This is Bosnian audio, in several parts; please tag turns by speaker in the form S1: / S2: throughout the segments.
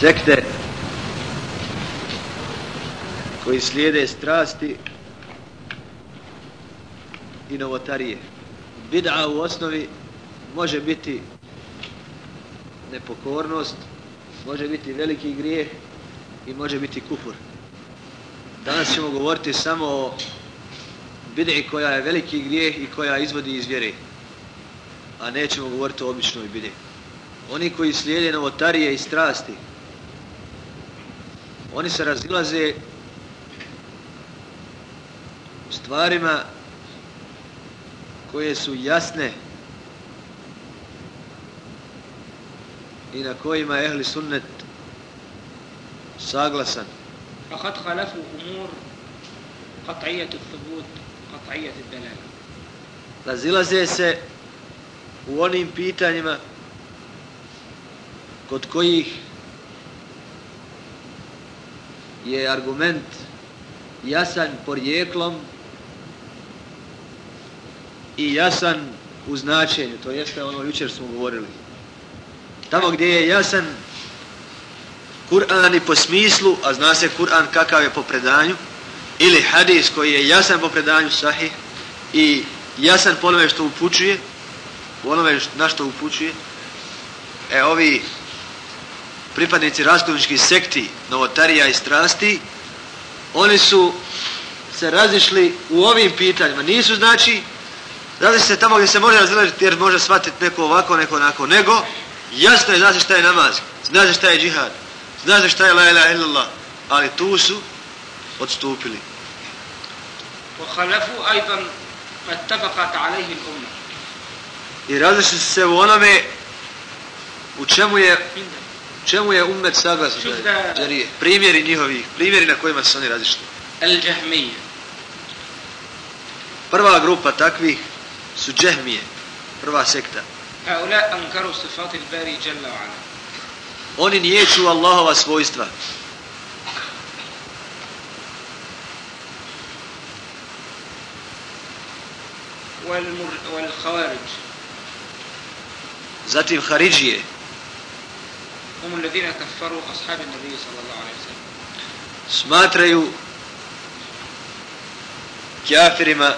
S1: sekte koji slijede strasti i novotarije. Bid'a u osnovi može biti nepokornost, može biti veliki grijeh i može biti kufur. Danas ćemo govoriti samo o bid'i koja je veliki grijeh i koja izvodi iz vjere. A nećemo govoriti o običnoj bid'i Oni koji slijede novotarije i strasti, oni se razilaze stvarima koje su jasne i na kojima je ehli sunnet saglasan.
S2: فقد خالفوا أمور قطعية الثبوت قطعية الدلالة
S1: Razilaze se u onim pitanjima kod kojih je argument jasan porijeklom i jasan u značenju, to jeste ono jučer smo govorili. Tamo gdje je jasan Kur'an i po smislu, a zna se Kur'an kakav je po predanju, ili hadis koji je jasan po predanju sahih i jasan po onome što upućuje, po onome na što upućuje, e ovi pripadnici rastovničkih sekti, novotarija i strasti, oni su se razišli u ovim pitanjima. Nisu znači, razišli se tamo gdje se može razilaziti jer može shvatiti neko ovako, neko onako, nego jasno je, zna se šta je namaz, zna se šta je džihad, zna se šta je la ilaha illallah, ali tu su odstupili.
S2: وخالفوا أيضا ما اتفقت عليه الأمة
S1: I razišli su se u onome u čemu je Čemu je ummet saglasan? Džarije. Primjeri njihovih, primjeri na kojima su oni različiti.
S2: El džahmije.
S1: Prva grupa takvih su džahmije. Prva sekta.
S2: Haula ankaru sifat al-bari jalla wa ala.
S1: Oni niječu Allahova svojstva.
S2: Wal-khawarij.
S1: Zatim Haridžije.
S2: هم الذين كفروا أصحاب النبي صلى الله عليه وسلم
S1: smatraju kjafirima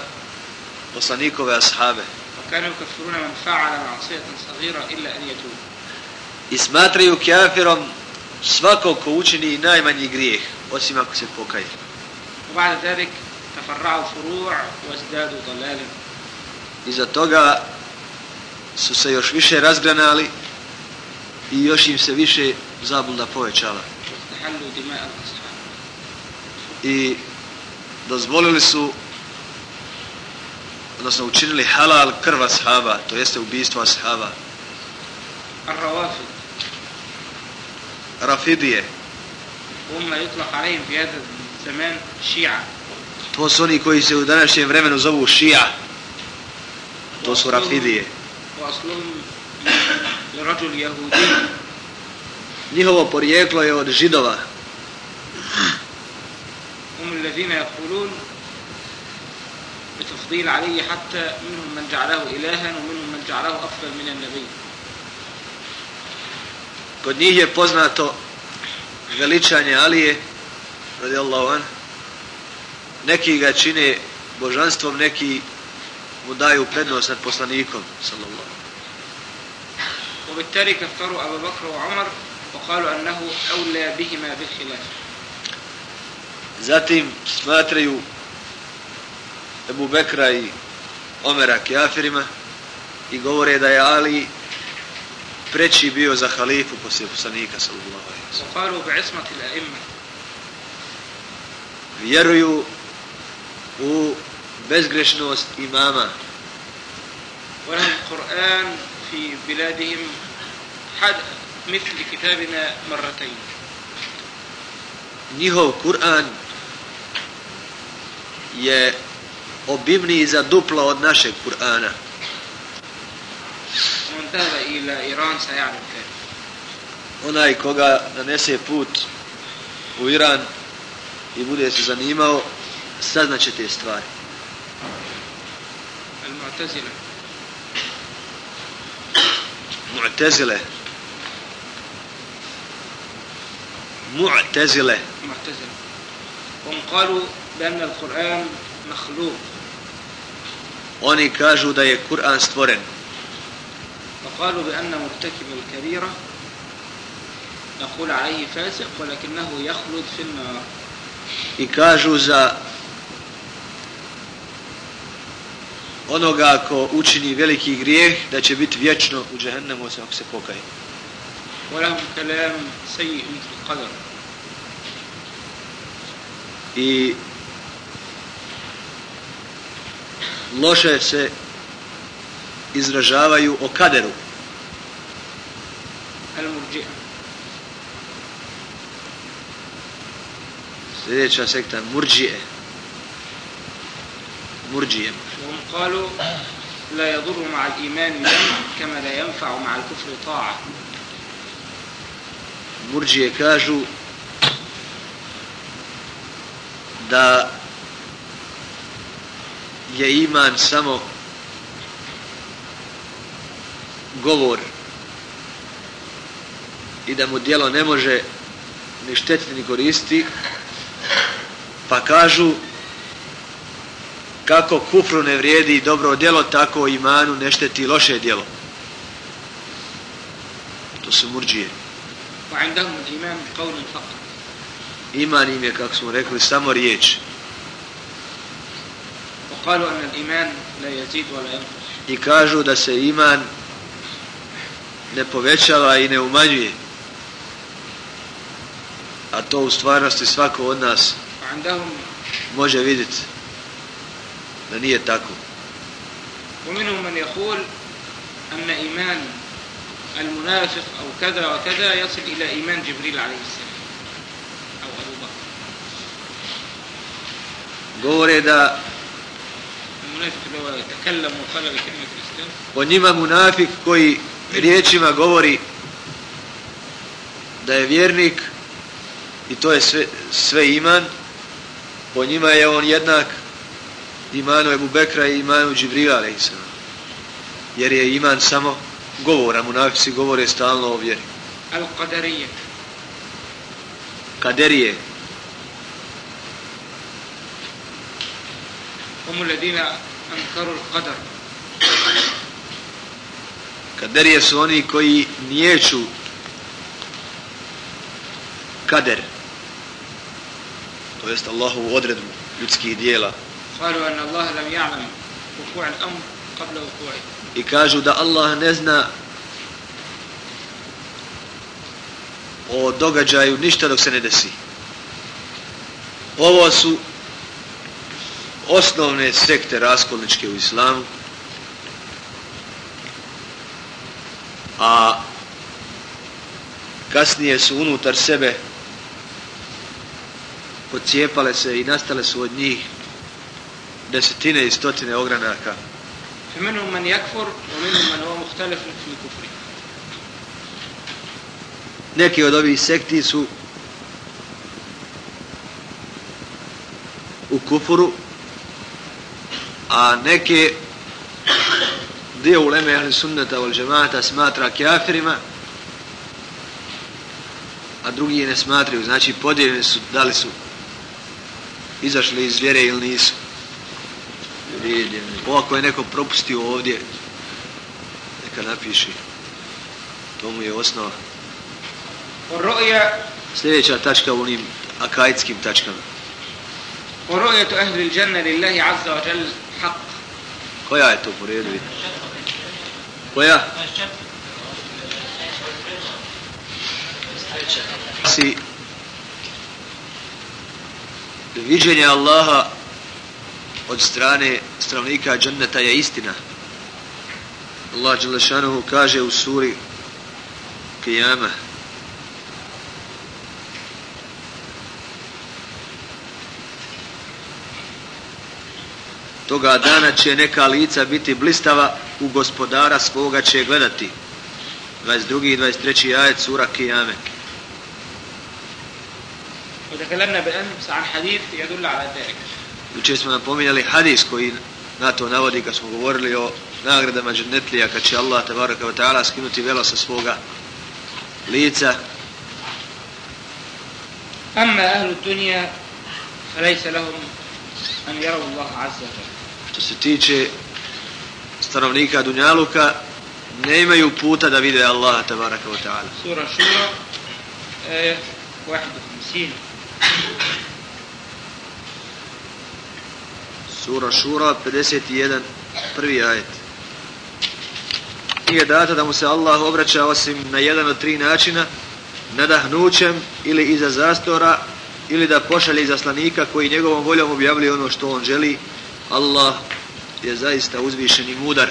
S1: poslanikove ashabe.
S2: وكانوا يكفرون من فعل معصية صغيرة إلا أن يتوب
S1: I smatraju kjafirom svakog ko učini najmanji grijeh, osim ako se pokaje.
S2: وبعد ذلك تفرعوا فروع وازدادوا ضلالا
S1: Iza toga su se još više razgranali i još im se više zabluda povećala. I dozvolili su, odnosno učinili halal krva ashaba, to jeste ubijstvo ashaba. Rafidije. To su oni koji se u današnjem vremenu zovu šija. To su rafidije.
S2: U لرجل يهودي
S1: Njihovo porijeklo je od židova.
S2: هم الذين يقولون بتفضيل علي حتى منهم من جعله إلها ومنهم من جعله أفضل من النبي
S1: Kod njih je poznato veličanje Alije, radijallahu an. Neki ga čine božanstvom, neki mu daju prednost nad poslanikom, sallallahu.
S2: وبالتالي كفروا أبا بكر وعمر وقالوا أنه أولى بهما بالخلاف
S1: Zatim smatraju Ebu Bekra i Omera kjafirima i govore da je Ali preći bio za halifu poslije poslanika sallallahu alejhi ve sellem.
S2: وقالوا بعصمة الأئمة
S1: Vjeruju u bezgrešnost imama
S2: ولهم القرآن في بلادهم حد مثل كتابنا مرتين
S1: njihov Kur'an je obimniji za duplo od našeg Kur'ana.
S2: ومن ذهب إلى إيران سيعرف ذلك
S1: Onaj koga nanese put u Iran i bude se zanimao, saznaće te stvari.
S2: المعتزلة
S1: معتزلة معتزلة
S2: معتزلة هم قالوا بأن القرآن مخلوق
S1: Oni kažu da je Kur'an stvoren.
S2: وقالوا بأن مرتكب الكبيرة نقول عليه فاسق ولكنه يخلد في النار.
S1: I kažu za onoga ko učini veliki grijeh da će biti vječno u džehennemu se ako se pokaje.
S2: Volam kalam sayyi'un mithl qadar.
S1: I loše se izražavaju o kaderu.
S2: Al murji'a.
S1: Sljedeća sekta murđije. Murđijema.
S2: وهم قالوا لا يضر مع الإيمان ذنب كما لا ينفع مع الكفر طاعة
S1: Murđije kažu da je iman samo govor i da mu dijelo ne može ni štetiti ni koristiti pa kažu kako kufru ne vrijedi dobro djelo, tako imanu ne šteti loše djelo. To su murđije. Iman im je, kako smo rekli, samo riječ. I kažu da se iman ne povećava i ne umanjuje. A to u stvarnosti svako od nas može vidjeti. Da nije tako
S2: ومنهم من يقول أن إيمان المنافق أو كذا وكذا يصل إلى إيمان جبريل عليه السلام أو أبو بكر.
S1: govore da o njima munafik koji riječima govori da je vjernik i to je sve, sve iman po njima je on jednak imanu Ebu Bekra i imanu Džibrila, alaihissalam. Jer je iman samo govora, munafici govore stalno o vjeri.
S2: Al-Qadarije.
S1: Kaderije.
S2: Umu ledina al-qadar.
S1: Kaderije su oni koji niječu kader. To jest Allahovu odredbu ljudskih dijela.
S2: قالوا أن الله لم يعلم وقوع الأمر قبل وقوعه
S1: i kažu da Allah ne zna o događaju ništa dok se ne desi. Ovo su osnovne sekte raskolničke u islamu, a kasnije su unutar sebe pocijepale se i nastale su od njih desetine i stotine ogranaka
S2: فمنهم من يكفر ومنهم من هو مختلف في كفره
S1: Neki od ovih sekti su u kufuru, a neke dio uleme ahli sunnata wal džemata smatra kafirima, a drugi je ne smatraju. Znači podijeljeni su, da li su izašli iz vjere ili nisu. Ovo ako je neko propustio ovdje, neka napiši. To mu je osnova.
S2: والرؤيا
S1: Sljedeća tačka u onim akajitskim tačkama.
S2: ورؤية أهل الجنة لله عز وجل حق
S1: Koja je to po redu? vidi? Koja? Si viđenje Allaha od strane stanovnika dženneta je istina. Allah Đelešanuhu kaže u suri Kijama Toga dana će neka lica biti blistava u gospodara svoga će gledati. 22. i 23. ajet sura Kijame.
S2: وتكلمنا بالأمس عن حديث يدل على ذلك
S1: Učer smo napominjali hadis koji na to navodi kad smo govorili o nagradama džennetlija kad će Allah tabaraka wa ta'ala skinuti velo sa svoga lica.
S2: Amma ahlu dunija falajsa lahum an jaravu Allah azza
S1: Što se tiče stanovnika Dunjaluka, ne imaju puta da vide Allah tabaraka wa ta'ala.
S2: Sura šura, eh, 51.
S1: Sura Šura 51 prvi ajet nije data da mu se Allah obraća osim na jedan od tri načina nadahnućem ili iza zastora ili da pošalje iza slanika koji njegovom voljom objavlja ono što on želi Allah je zaista uzvišen i mudar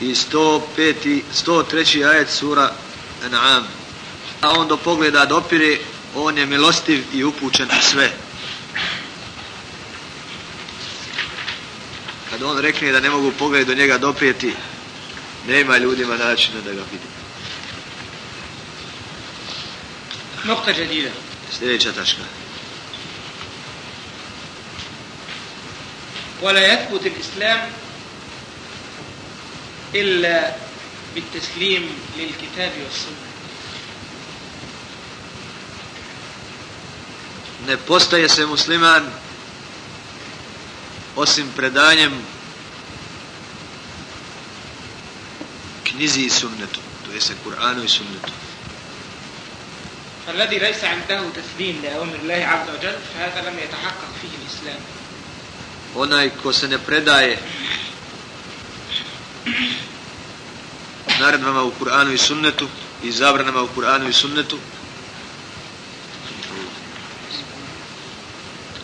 S1: i 105. 103. ajet sura An'am a on do pogleda dopire on je milostiv i upućen sve Kad on rekne da ne mogu pogled do njega doprijeti, nema ljudima načina da ga vidi.
S2: نقطة جديدة
S1: Sljedeća tačka.
S2: ولا يثبت الإسلام إلا بالتسليم للكتاب والسنة
S1: Ne postaje se musliman osim predanjem knjizi i sunnetu, to je se Kur'anu i sunnetu.
S2: فالذي ليس عنده تسليم لأوامر الله عز وجل فهذا لم يتحقق فيه الإسلام
S1: onaj ko se ne predaje naredbama u Kur'anu i sunnetu i zabranama u Kur'anu i sunnetu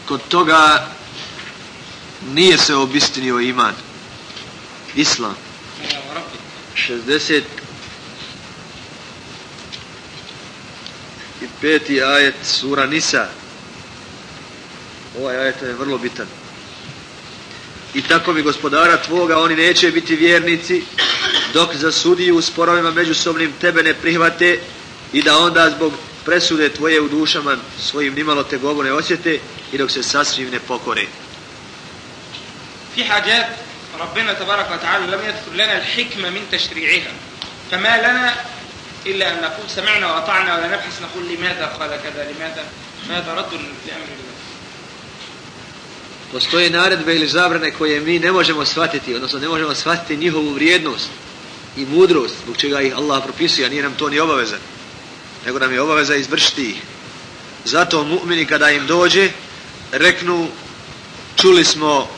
S1: kod toga nije se obistinio iman. Islam. 60 i peti ajet sura Nisa. Ovaj ajet je vrlo bitan. I tako mi gospodara tvoga, oni neće biti vjernici, dok za sudiju u sporovima međusobnim tebe ne prihvate i da onda zbog presude tvoje u dušama svojim nimalo te govore osjete i dok se sasvim ne pokore.
S2: في حاجات ربنا تبارك وتعالى لم يذكر لنا الحكمة من تشريعها فما لنا إلا أن نقول سمعنا وأطعنا ولا نبحث نقول لماذا قال كذا لماذا هذا رد لأمر الله
S1: Postoje naredbe ili zabrane koje mi ne možemo shvatiti, odnosno ne možemo shvatiti njihovu vrijednost i mudrost, zbog čega ih Allah propisuje, a nije nam to ni obaveza, nego nam je obaveza izvršiti ih. Zato mu'mini kada im dođe, reknu, čuli smo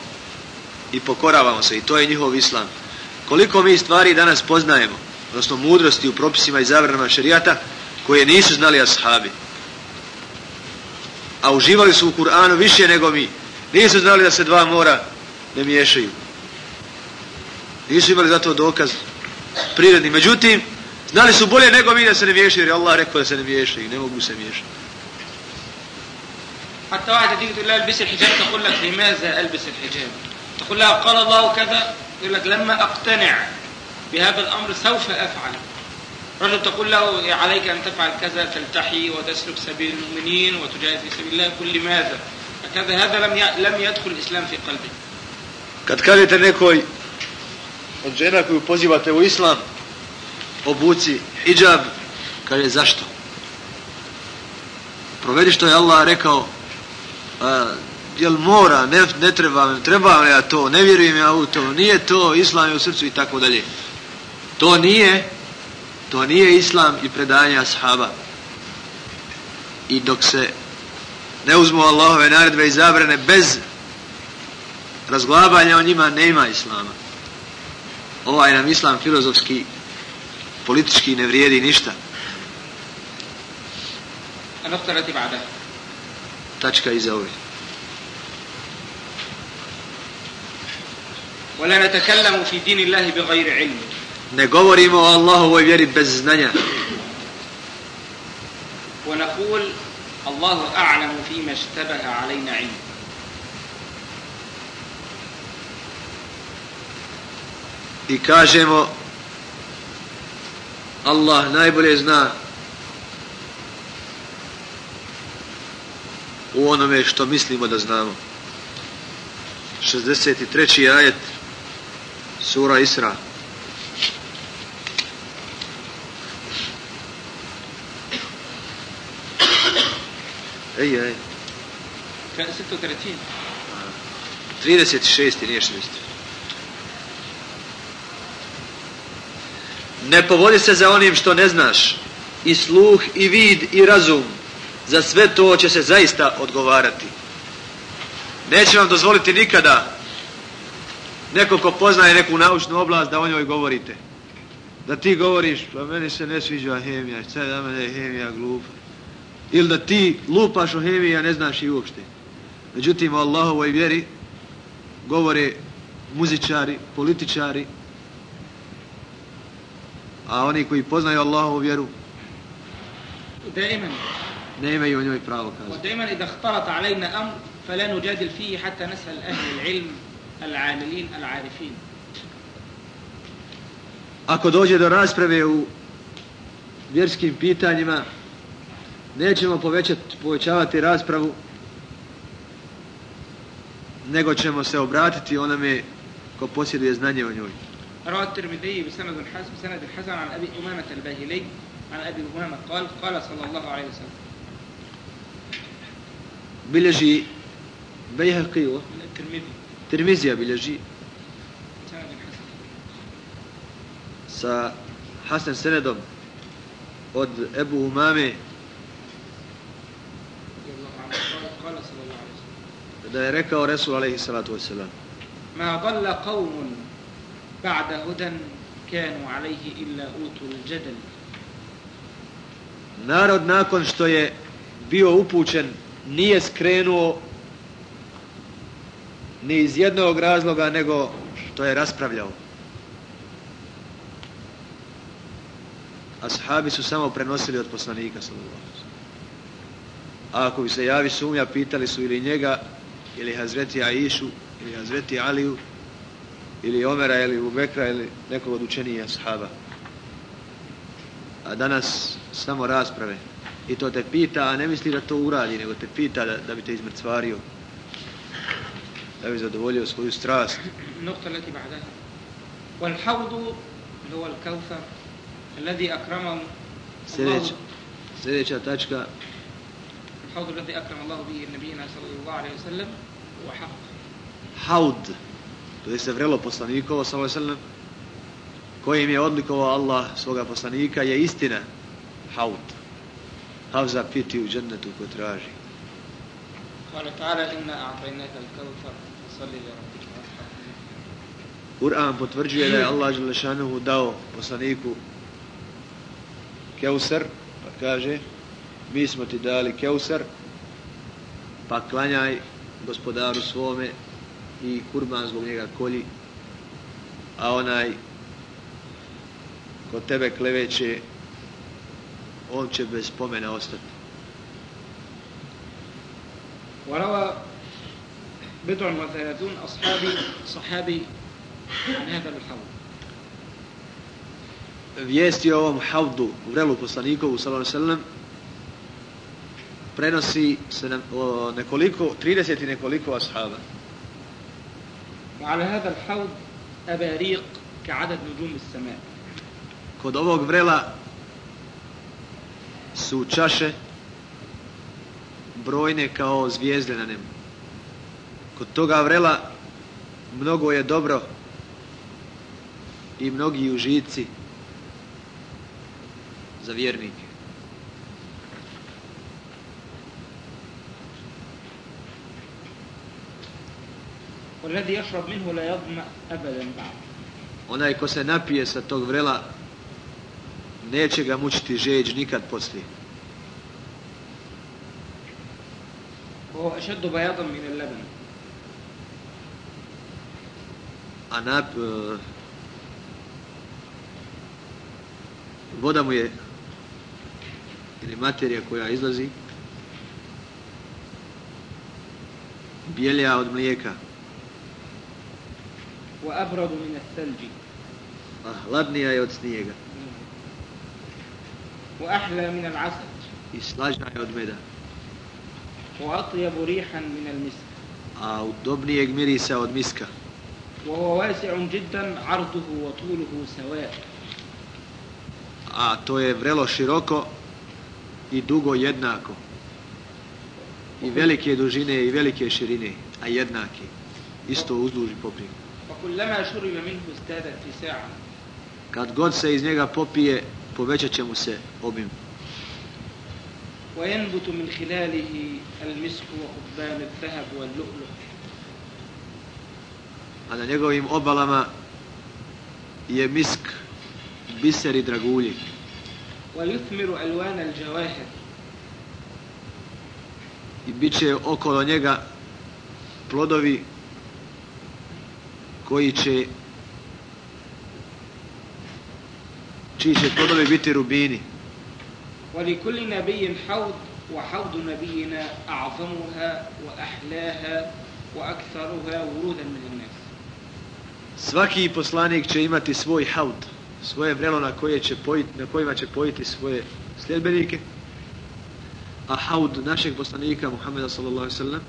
S1: i pokoravamo se, i to je njihov islam. Koliko mi stvari danas poznajemo, odnosno mudrosti u propisima i zabranama šerijata, koje nisu znali ashabi, a uživali su u Kur'anu više nego mi, Nisu znali da se dva mora ne miješaju. Nisu imali zato dokaz prirodni. Međutim, znali su bolje nego mi da se ne miješaju, jer je Allah rekao da se ne miješaju. Ne mogu se miješati.
S2: حتى واحدة تيجي تقول لها البسي الحجاب تقول لك لماذا ألبس الحجاب تقول لها قال الله كذا. يقول لك لما أقتنع بهذا الأمر سوف أفعل. رجل تقول له عليك أن تفعل كذا تلتحي وتسلك سبيل المؤمنين وتجاهد في سبيل الله يقول لماذا؟ فكذا هذا لم لم يدخل الإسلام في قلبه
S1: Kad kažete nekoj od žena koju pozivate u islam, obuci hijab, kaže zašto? Provedi što je Allah rekao, jel mora, ne, ne treba, treba ja to, ne vjerujem ja u to, nije to, islam je u srcu i tako dalje. To nije, to nije islam i predanje ashaba. I dok se ne uzmu Allahove naredbe i zabrane bez razglabanja o njima, nema islama. Ovaj nam islam filozofski, politički ne vrijedi ništa. Tačka iza ovih.
S2: ولا نتكلم في دين الله بغير علم
S1: Ne govorimo o Allahovoj vjeri bez znanja.
S2: ونقول الله أعلم فيما اشتبه علينا علم
S1: I kažemo Allah najbolje zna u onome što mislimo da znamo. 63. ajet Sura Isra. Ej, ej.
S2: 36
S1: 36. nije 60. Ne povodi se za onim što ne znaš. I sluh, i vid, i razum. Za sve to će se zaista odgovarati. Neće vam dozvoliti nikada neko ko poznaje neku naučnu oblast da o njoj govorite. Da ti govoriš, pa meni se ne sviđa hemija, sad da mene je hemija glupa. Ili da ti lupaš o hemiji, a ne znaš i uopšte. Međutim, o Allahovoj vjeri govore muzičari, političari, a oni koji poznaju Allahovu vjeru
S2: دائما
S1: ne imaju o njoj pravo kazati.
S2: ودائما إذا اختلط علينا أمر فلا نجادل فيه حتى نسأل أهل العلم العاملين العارفين
S1: Ako dođe do rasprave u vjerskim pitanjima, nećemo povećati, povećavati raspravu, nego ćemo se obratiti onome ko posjeduje znanje o njoj.
S2: روى الترمذي بسند حسن بسند حسن عن ابي امامه الباهلي عن ابي امامه قال قال صلى الله عليه وسلم
S1: Bilježi Bejhaqi, o?
S2: من الترمذي
S1: Tirmizija bilježi sa Hasan Senedom od Ebu Umame. Da je rekao Resul alaihi salatu wasalam
S2: Ma dalla qavmun ba'da hudan kanu alaihi illa utul jadal.
S1: Narod nakon što je bio upućen nije skrenuo ni iz jednog razloga nego što je raspravljao. Ashabi su samo prenosili od poslanika sallallahu. A ako bi se javi sumnja, pitali su ili njega, ili Hazreti Aishu, ili Hazreti Aliju, ili Omera, ili Ubekra, ili nekog od učenija ashaba. A danas samo rasprave. I to te pita, a ne misli da to uradi, nego te pita da, da bi te izmrcvario da bi zadovoljio svoju strast.
S2: Nukta leti ba'da. Wal havdu lual kaufa ladi akramam
S1: Sljedeća, sljedeća tačka
S2: Havdu ladi akram Allahu bi nabijina sallallahu alaihi wa sallam wa haq.
S1: Havd to je se vrelo poslanikovo sallallahu alaihi wa sallam kojim je odlikovao Allah svoga poslanika je istina haud Havza piti u džennetu ko traži
S2: Kale ta'ala inna a'tajnaka al-kavfa
S1: Kur'an potvrđuje da je Allah Đelešanuhu dao poslaniku Keusar, pa kaže, mi smo ti dali Keusar, pa klanjaj gospodaru svome i kurban zbog njega kolji, a onaj ko tebe kleveće, on će bez spomena ostati.
S2: وروى بضع وثلاثون أصحابي صحابي عن هذا الحوض
S1: Vijesti o ovom havdu, vrelu poslanikovu, sallallahu alejhi ve sellem, prenosi se na, o nekoliko, 30 i nekoliko ashaba.
S2: وعلى هذا الحوض أباريق كعدد نجوم السماء
S1: Kod ovog vrela su čaše brojne kao zvijezde na nebu. Kod toga vrela mnogo je dobro i mnogi užici za vjernike.
S2: والذي يشرب منه لا يظمأ أبدا بعد
S1: Onaj ko se napije sa tog vrela neće ga mučiti žeđ nikad poslije.
S2: وهو أشد بياضا من اللبن
S1: a nap, e, voda mu je ili materija koja izlazi bijelja od mlijeka,
S2: وأبرد من الثلج
S1: a hladnija je od snijega
S2: وأحلى من العسل
S1: i slađa je od meda,
S2: وأطيب ريحا من المسك
S1: a udobnijeg mirisa od miska,
S2: وهو واسع جدا عرضه وطوله سواء
S1: a to je vrelo široko i dugo jednako.
S3: i velike dužine i velike širine, a jednake. Isto uzduži poprijek.
S2: وكلما شرب منه ازداد اتساعا
S3: Kad god se iz njega popije, povećat će mu se obim.
S2: وينبت من خلاله المسك وقضبان الذهب واللؤلؤ
S3: A na njegovim obalama je misk, biser i dragulji.
S2: ويثمر ألوان الجواهر
S3: I bit će okolo njega plodovi koji će čiji će plodovi biti rubini.
S2: ولكل نبي حوض وحوض نبينا أعظمها وأحلاها وأكثرها ورودا من الناس
S3: Svaki poslanik će imati svoj haut, svoje vrelo na, koje će pojiti, na kojima će pojiti svoje sljedbenike. A haud našeg poslanika Muhammeda sallallahu sallam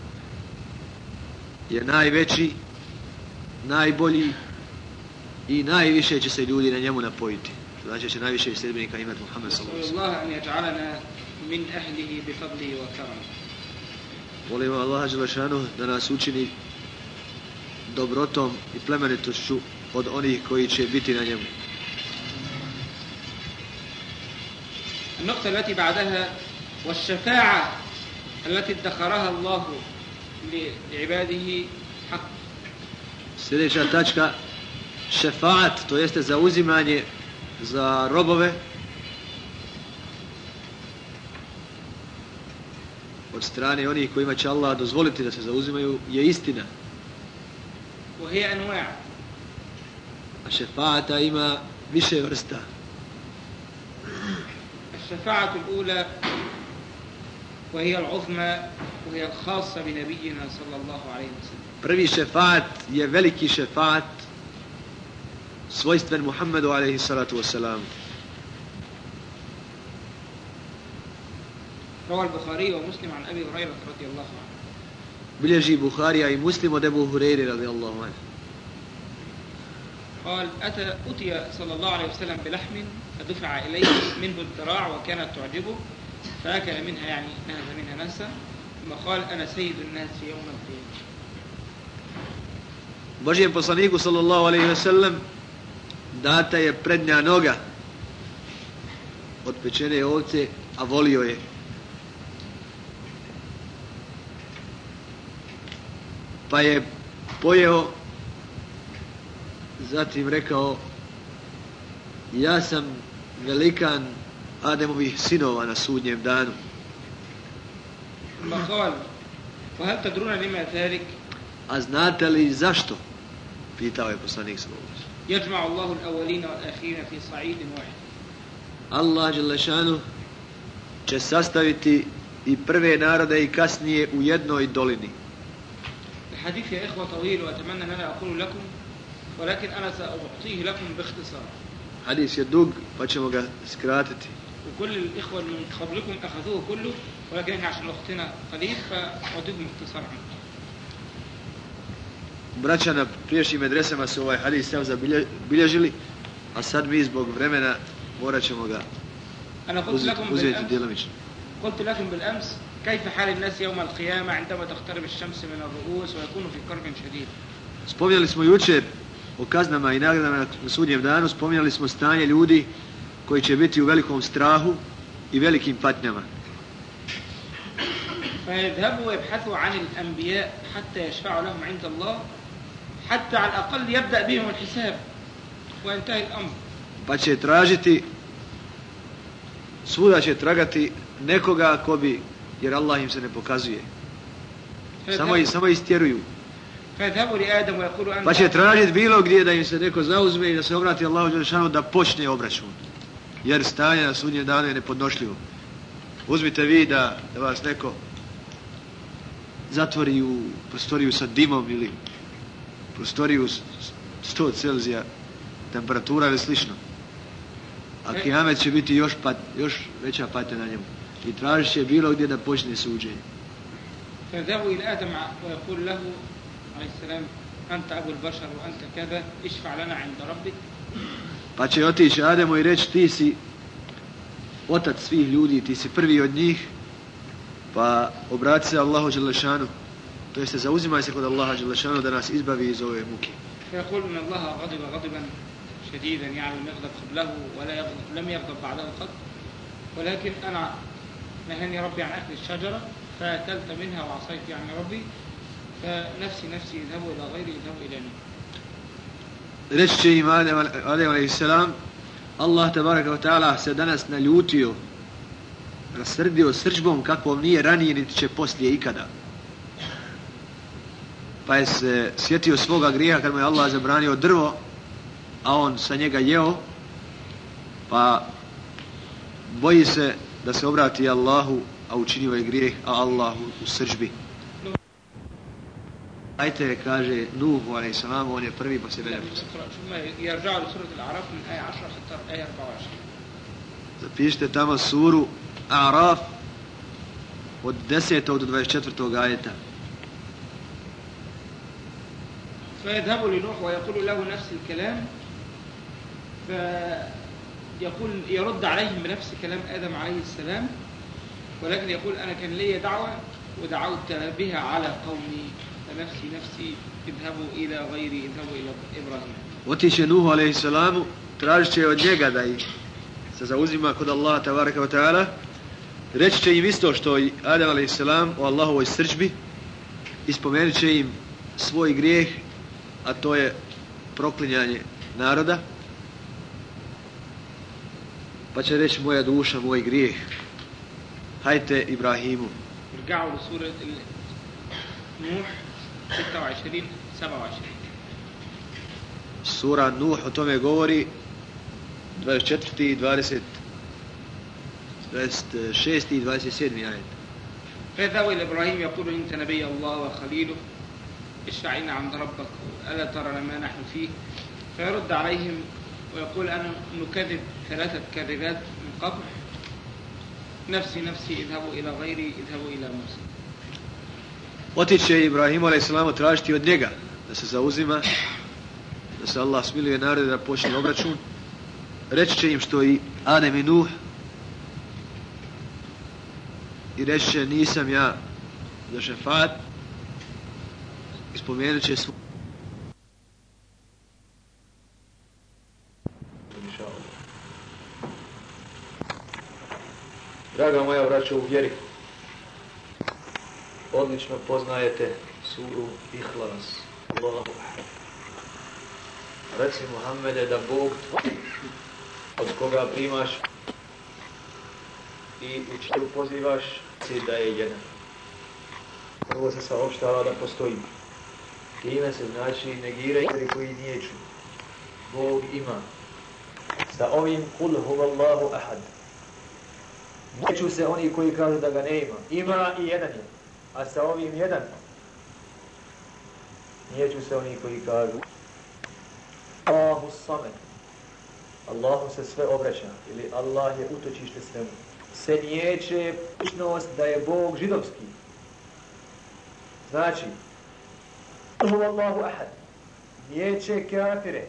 S3: je najveći, najbolji i najviše će se ljudi na njemu napojiti. Znači će najviše sljedbenika imati Muhammed sallallahu an yec'alana
S2: min ahlihi bi fadlihi ve karami. sallam.
S3: Volimo Allaha Đelešanu da nas učini dobrotom i plemenitošću od onih koji će biti na njemu.
S2: النقطة التي بعدها والشفاعة التي ادخرها الله لعباده حق
S3: Sljedeća tačka, šefaat, to jeste zauzimanje za robove od strane onih kojima će Allah dozvoliti da se zauzimaju, je istina.
S2: وهي أنواع
S3: šefaata ima više vrsta.
S2: الشفاعة الأولى وهي العظمى وهي الخاصة بنبينا صلى الله عليه وسلم
S3: Prvi šefaat je veliki šefaat svojstven Muhammedu alaihi salatu wasalam.
S2: روى البخاري ومسلم عن أبي هريرة رضي الله عنه
S3: Bilježi Buharija i Muslim od Ebu Hureyri radijallahu anhu.
S2: قال أتى أتي صلى الله عليه وسلم بلحم فدفع إليه منه الذراع وكانت تعجبه فأكل منها يعني نهز منها نهسا ثم قال أنا سيد الناس يوم القيامة
S3: Božijem poslaniku sallallahu alaihi ve sellem data je prednja noga od pečene ovce, a volio je. Pa je pojeo, zatim rekao, ja sam velikan Ademovih sinova na sudnjem danu.
S2: ثم قال وهل تدرون لما ذلك
S3: A znate li zašto? Pitao je poslanik sallallahu alaihi ve sellem.
S2: يجمع الله الأولين والآخرين في صعيد واحد
S3: Allah Đelešanu će sastaviti i prve narode i kasnije u jednoj dolini.
S2: الحديث يا إخوة طويل وأتمنى أن أنا أقول لكم ولكن أنا سأعطيه لكم باختصار
S3: pa ćemo ga skratiti.
S2: وكل الإخوة من قبلكم أخذوه كله ولكن إحنا عشان وقتنا قليل فأعطيكم اختصار عنه
S3: Braća na priješnjim medresama su ovaj hadis sam zabilježili, a sad mi zbog vremena morat ćemo ga uzeti, djelomično.
S2: قلت لكم بالأمس كيف حال الناس يوم القيامة عندما تقترب الشمس من الرؤوس ويكونوا في كرب شديد
S3: Spominjali smo jučer o kaznama i nagradama na- na sudnjem danu, spominjali smo stanje ljudi koji će biti u velikom strahu i velikim patnjama.
S2: فيذهبوا ويبحثوا عن الأنبياء حتى يشفعوا لهم عند الله حتى على الأقل يبدأ بهم الحساب وينتهي الأمر
S3: pa će tražiti svuda će tragati nekoga ko bi jer Allah im se ne pokazuje. Samo i samo istjeruju. Pa će tražit bilo gdje da im se neko zauzme i da se obrati Allahu Đelešanu da počne obračun. Jer stanje na sudnje dane je nepodnošljivo. Uzmite vi da, da vas neko zatvori u prostoriju sa dimom ili prostoriju 100 celzija temperatura ili slično. A kiamet će biti još, pat, još veća patnja na njemu i tražit će bilo gdje da počne suđenje
S2: فيذهبوا إلى آدم ويقول له عليه السلام أنت أبو البشر وأنت كذا اشفع لنا عند ربك
S3: Pa će otići Ademo i reći ti si otac svih ljudi, ti si prvi od njih,
S1: Pa obrati se Allahu Đelešanu, to jeste zauzimaj se kod Allaha Đelešanu da nas izbavi iz ove muke.
S2: فيقول ان الله غضب غضبا شديدا يعني لم يغضب قبله ولا يغضب لم يغضب بعده قط ولكن انا نهاني ربي عن اكل الشجره فاكلت منها وعصيت يعني ربي فنفسي نفسي اذهبوا الى غيري اذهبوا الى نور
S1: Reći će im Adem, Adem a.s. Allah tabaraka wa ta'ala se danas naljutio, rasrdio srđbom kakvom nije ranije niti će poslije ikada. Pa je se sjetio svoga grijeha kad mu je Allah zabranio drvo, a on sa njega jeo, pa boji se da se obrati Allahu, a učinio je grijeh, a Allahu u srđbi. Ajte, kaže Nuhu, ali salam, on je prvi pa se velja
S2: ثم يرجع لسوره الاعراف من ايه 10 حتى ايه 24
S1: Zapišite tamo suru Araf od 10. do 24. ajeta.
S2: فيذهب لنوح ويقول له نفس الكلام فيقول يرد عليهم بنفس كلام آدم عليه السلام ولكن يقول أنا كان لي دعوة ودعوت بها على قومي فنفسي نفسي اذهبوا إلى غيري اذهبوا إلى إبراهيم
S1: Otiše Nuhu alaihi salamu, tražit će od njega da ih se zauzima kod Allaha tabaraka wa ta'ala. Reći će im isto što i Adam alaihi salam o Allahovoj srđbi. Ispomenut će im svoj grijeh, a to je proklinjanje naroda. Pa će reći moja duša, moj grijeh. Hajte Ibrahimu.
S2: ارجعوا لسورة ال- نوح 26 27
S1: Sura Nuh o tome govori 24. i 20 26. i 27. ajet.
S2: فيذهب إلى إبراهيم يقول أنت نبي الله وخليله اشفع لنا عند ربك ألا ترى ما نحن فيه فيرد عليهم ويقول أنا نكذب ثلاثة كذبات من قبل نفسي نفسي اذهبوا إلى غيري اذهبوا إلى موسى
S1: Otiće Ibrahimu a.s. tražiti od njega da se zauzima, da se Allah smiluje narode da počne obračun. Reći će im što i Adem i Nuh i reći će nisam ja za šefat i spomenut će svoj Draga moja vraća u vjeri, odlično poznajete suru Ihlas. Allahu Reci Muhammede da Bog od koga primaš i u čiju pozivaš si da je jedan. Prvo se saopštava da postoji. Time se znači negiraj oni koji nije. Bog ima. Sa ovim kul huvallahu ahad. Neću se oni koji kažu da ga ne ima. Ima i jedan je. A sa ovim jedan. Neću se oni koji kažu Allahu samet. Allahu se sve obraća. Ili Allah je utočište svemu. Se nijeće pišnost da je Bog židovski. Znači, Allahu ahad. Nijeće kafire.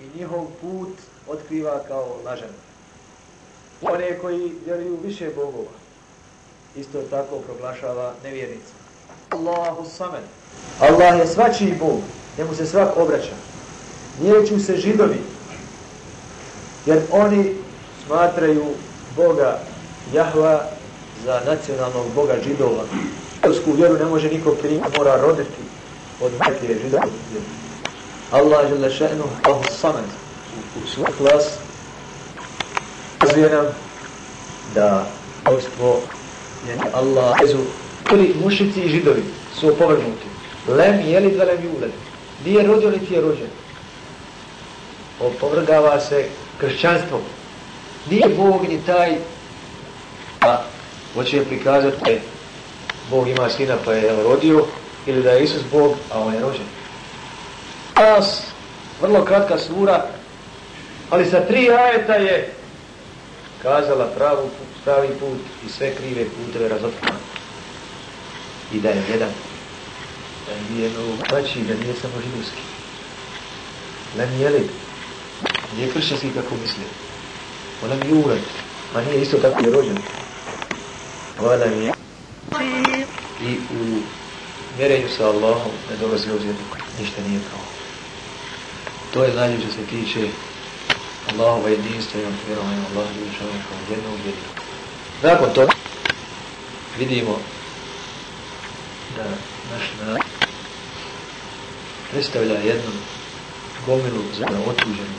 S1: I njihov put otkriva kao lažan. One koji vjeruju više bogova. Isto tako proglašava nevjernica. Allahu samen. Allah je svačiji Bog. Njemu se svak obraća. Nijeću se židovi. Jer oni smatraju Boga Jahva za nacionalnog Boga židova. Židovsku vjeru ne može niko primiti, mora roditi od majke židovsku vjeru. Allah je lešenu, Allahu samen. U svoj glas ukazuje nam da Gospod je Allah jezu ili mušici i židovi su opovrnuti. Lem jeli da lem juled. Nije rodio niti je rođen. Opovrgava se kršćanstvom. Nije Bog ni taj pa, a hoće je prikazati da Bog ima sina pa je rodio ili da je Isus Bog, a on je rođen. As, vrlo kratka sura, ali sa tri ajeta je kazala pravu, pravi put i sve krive puteve razotkrila. I da je jedan. Da nije mnogo praći, da nije samo židovski. Lem jelid. Nije kršćanski kako misli. Ona mi urad. Ma nije isto tako je rođen. Vala mi je. i u mjerenju sa Allahom ne dolazi obzir ništa nije kao. To je najljepše što se tiče Allahova jedinstva i vjerovanja Allaha i čovjeka u jednog jedinog. Nakon toga vidimo da naš narod predstavlja jednu gomilu za otuđenu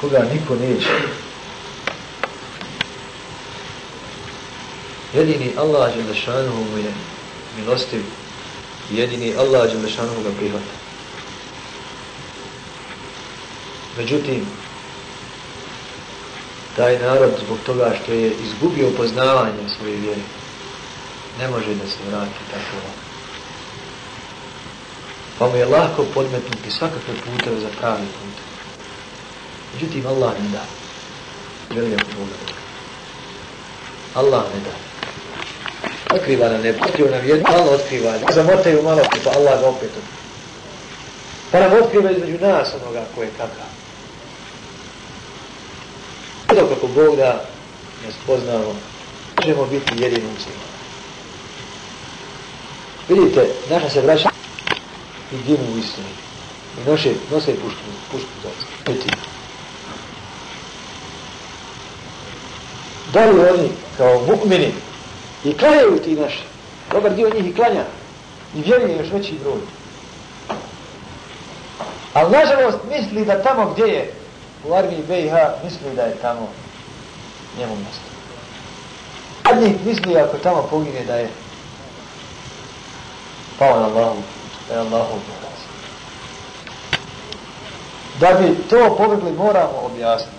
S1: koga niko neće. Jedini Allah Đelešanuhu mu je milostiv jedini Allah Đelešanuhu ga prihvata. Međutim, taj narod zbog toga što je izgubio poznavanje svoje vjere, ne može da se vrati tako lako. Pa mu je lako podmetnuti svakakve puteve za pravi put. Međutim, Allah ne da. Želim Boga Allah ne da. Otkriva nam ne, otkriva nam jedno, malo otkriva. Zamotaju malo, pa Allah ga opet Pa nam otkriva između nas onoga ko je kakav. Eto kako Bog da ne spoznamo, možemo biti jedini muslima. Vidite, naša se vraća i ginu u istini. I noše, nose pušku, pušku za peti. Da li oni kao mu'mini i klanjaju ti naši, dobar dio njih i klanja, i vjeruje još veći broj. Ali nažalost misli da tamo gdje je u armiji BiH misli da je tamo njemu mjesto. Zadnjih misli ako tamo pogine da je pao na Allahu, da je Allahu Da bi to pobjegli moramo objasniti.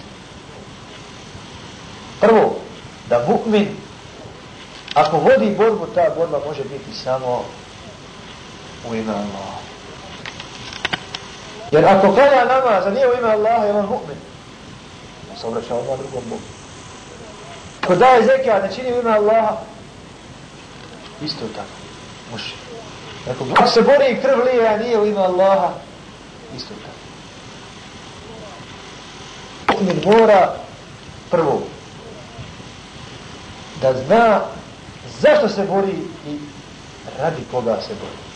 S1: Prvo, da mu'min ako vodi borbu, ta borba može biti samo u ime Allaha. Jer ako klanja namaz, a nije u ime Allaha, je on mu'min. On se obraća Allah drugom Bogu. Ako daje zekija, ne čini u ime Allaha, isto je tako, muši. Ako, ako se bori i krv lije, a nije u ime Allaha, isto je tako. Mu'min mora prvo da zna zašto se bori i radi koga se bori.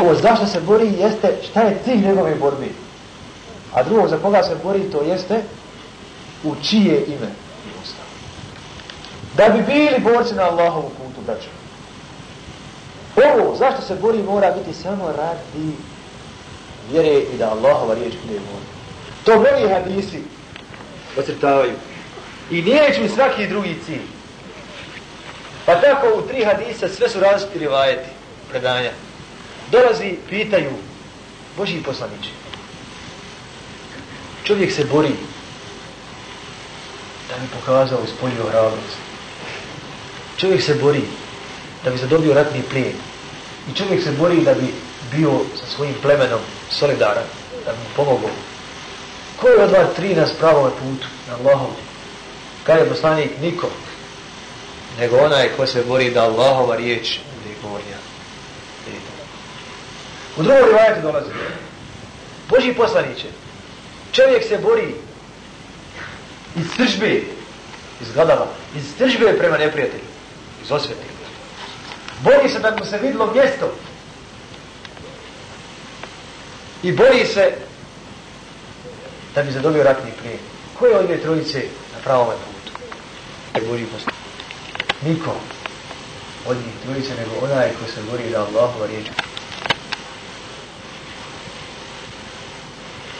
S1: Ovo zašto se bori jeste šta je cilj njegove borbi. A drugo za koga se bori to jeste u čije ime. Da bi bili borci na Allahovu putu, braćo. Ovo, zašto se bori, mora biti samo radi vjere i da Allahova riječ bude bori. To mnogi hadisi ocrtavaju. I neću svaki drugi cilj. Pa tako u tri hadisa sve su različiti rivajeti, predanja. Dolazi, pitaju, Boži poslaniče, čovjek se bori da bi pokazao ispolio hrabrost. Čovjek se bori da bi zadobio ratni plijen. I čovjek se bori da bi bio sa svojim plemenom solidaran, da bi mu pomogao. Ko je od vas tri nas pravome putu, na Allahom? Kada je poslanik? Niko nego onaj ko se bori da Allahova riječ bude gornja. U drugom rivajetu dolazi. Boži poslaniće, čovjek se bori iz sržbe, iz gadava, iz sržbe prema neprijatelju, iz osvete. Bori se da mu se vidlo mjesto i bori se da bi zadobio ratni prije. Ko je od trojice na pravom putu? Boži poslaniće niko od njih trojice nego onaj ko se bori da Allahova riječ.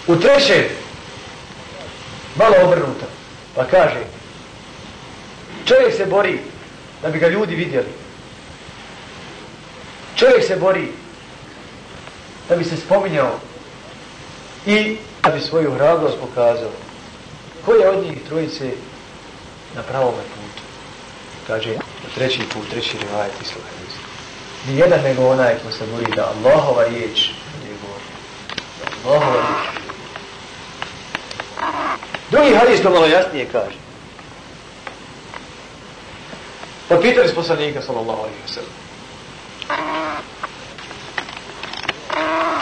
S1: U treće, malo obrnuto, pa kaže, čovjek se bori da bi ga ljudi vidjeli. Čovjek se bori da bi se spominjao i da bi svoju hrabrost pokazao. Ko je od njih trojice na pravom putu? kaže treći put, treći rivajet i Ni jedan Nijedan nego onaj ko se bori da Allahova riječ je govori. Allahova riječ. Drugi hadis to malo jasnije kaže. Pa pitali s poslanika sallallahu alaihi wa sallam.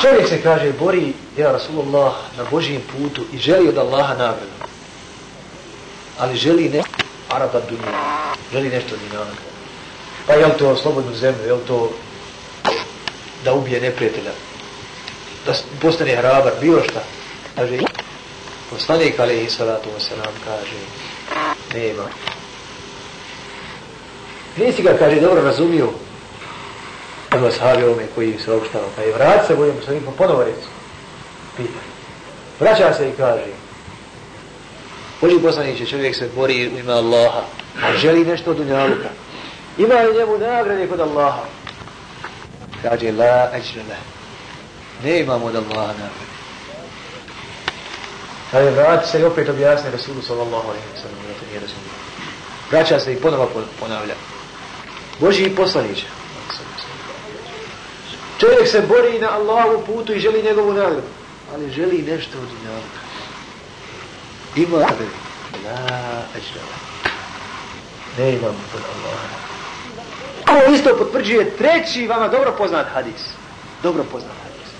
S1: Čovjek se kaže, bori, ja Rasulullah, na Božijem putu i želi od Allaha nagradu. Ali želi ne Araba dunja želi nešto od dinara. Pa je li to slobodnu zemlju, je li to da ubije neprijatelja, da postane hrabar, bilo šta. Kaže, poslanik alaihi salatu wasalam kaže, nema. Nisi ga, kaže, dobro razumio, ono sahabi ome koji se opštava, pa je vrat se bojem poslanik, pa ponovo recu, pita. Vraća se i kaže, Boži poslaniće, čovjek se bori u ime Allaha, a želi nešto od dunjaluka. Ima li njemu nagrade kod Allaha? Kaže, la ajrele. Ne imamo od Allaha nagrade. Kaže, vrati se i opet objasni Rasulu sallallahu alaihi wa sallam, da to nije razumio. Vraća se i ponovo ponavlja. Boži poslaniće. Čovjek se bori na Allahu putu i želi njegovu nagradu. Ali želi nešto od dunjaluka. Ima nagradu. La ajrele. Ne imam od Allaha. Ovo isto potvrđuje treći vama dobro poznat hadis. Dobro poznat hadis.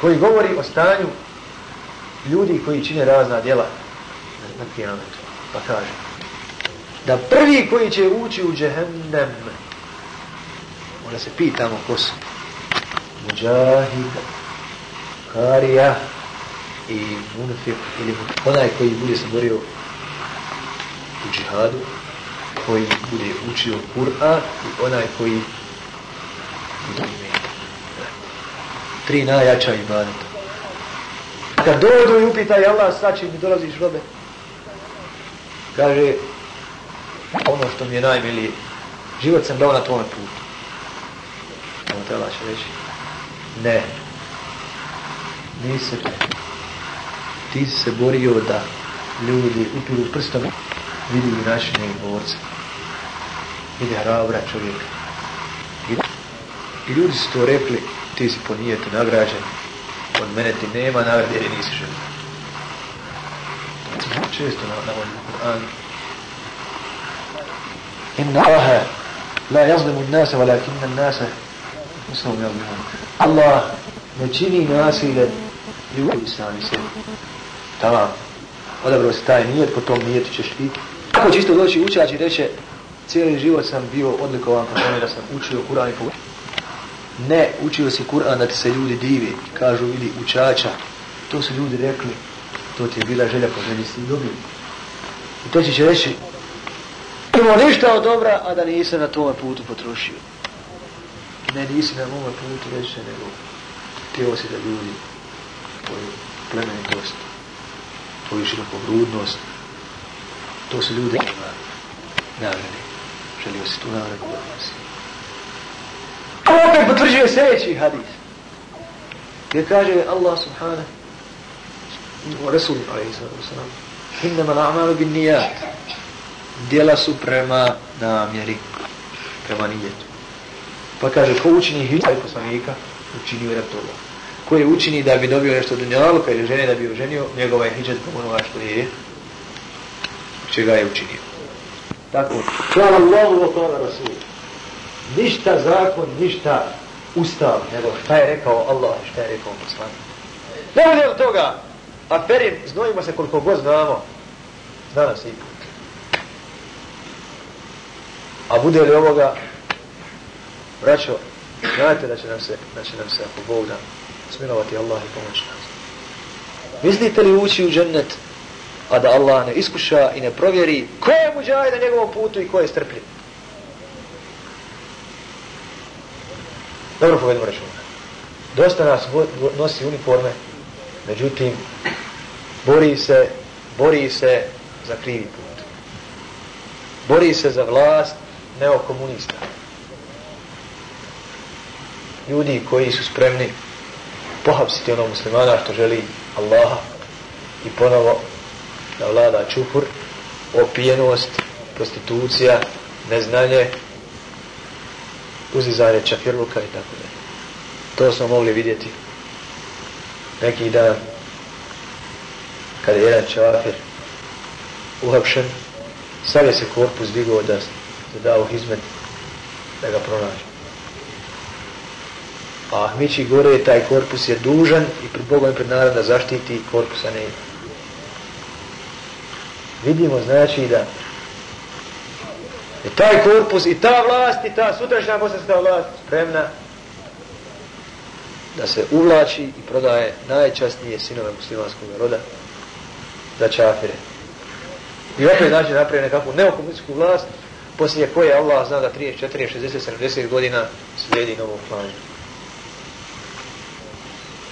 S1: Koji govori o stanju ljudi koji čine razna djela na kijametu. Pa kaže da prvi koji će ući u džehennem onda se pitamo ko su muđahid karija i munfik ili onaj koji bude se borio u džihadu koji bude učio Kur'an i onaj koji bude imeti. Tri najjača ibadeta. Kad dođu i upitaj Allah, sad će mi dolaziš robe. Kaže, ono što mi je najmilije, život sam dao na tvojom putu. Ono treba će reći, ne, nisi ti si se borio da ljudi upiru prstom vidi načine i borce ide hrabra čovjeka. I, I ljudi su to rekli, ti si po nijetu nagrađen, od mene ti nema nagrade jer nisi želio. Često na, na ovom Inna Allahe la jazlimu nasa, walakinna nasa muslim jazlimu. Allah ne čini nasilje ljudi sami sebi. Tamam. Odabro se taj nijet, po tom nijetu ćeš ti. Tako će isto doći učač i reće, cijeli život sam bio odlikovan po tome da sam učio Kur'an i poučio. Ne, učio si Kur'an da ti se ljudi divi, kažu ili učača. To su ljudi rekli, to ti je bila želja po želji si dobio. I to će reći, imao ništa od dobra, a da nisam na tome putu potrošio. Ne, nisi na mome putu reći se, nego tijelo si da ljudi tvoju plemenitost, tvoju širokovrudnost, to su ljudi ima nagrade želio si tu nagradu da nosi. Potvrđuje sljedeći hadis. Gdje kaže Allah subhanahu wa rasul alaihi sallam innama na'malu bin nijat djela su prema namjeri prema nijetu pa kaže ko učini hijaj poslanika učini u Allah ko je učini da bi dobio nešto dunjaluka ili žene da bi oženio njegova je hijjat po onoga što je čega je učinio Tako, hvala Allahu wa hvala Rasul. Ništa zakon, ništa ustav, nego šta je rekao Allah i šta je rekao poslan. Ne bude od toga, a perim, znojimo se koliko god znamo, zna nas i A bude li ovoga, braćo, znate da će nam se, da će nam se, ako Bog da, smilovati Allah i pomoći nas. Mislite li ući u džennet, a da Allah ne iskuša i ne provjeri ko je muđaj na njegovom putu i ko je strpljiv. Dobro povedemo računa. Dosta nas nosi uniforme, međutim, bori se, bori se za krivi put. Bori se za vlast neokomunista. Ljudi koji su spremni pohapsiti onog muslimana što želi Allaha i ponovo da vlada čuhur, opijenost, prostitucija, neznanje, uzizanje čafirluka i tako da. To smo mogli vidjeti neki dan kada je jedan čafir uhapšen, sad je se korpus digao da se dao hizmet da ga pronađe. A Ahmići gore, taj korpus je dužan i pred Bogom i pred narodom da zaštiti korpusa ne vidimo znači da I taj korpus, i ta vlast, i ta sutrašnja bosanska vlast spremna da se uvlači i prodaje najčasnije sinove muslimanskog roda za čafire. I opet znači napravio nekakvu neokomunističku vlast, poslije koje Allah zna da 30, 40, 60, 70 godina slijedi novo klanje.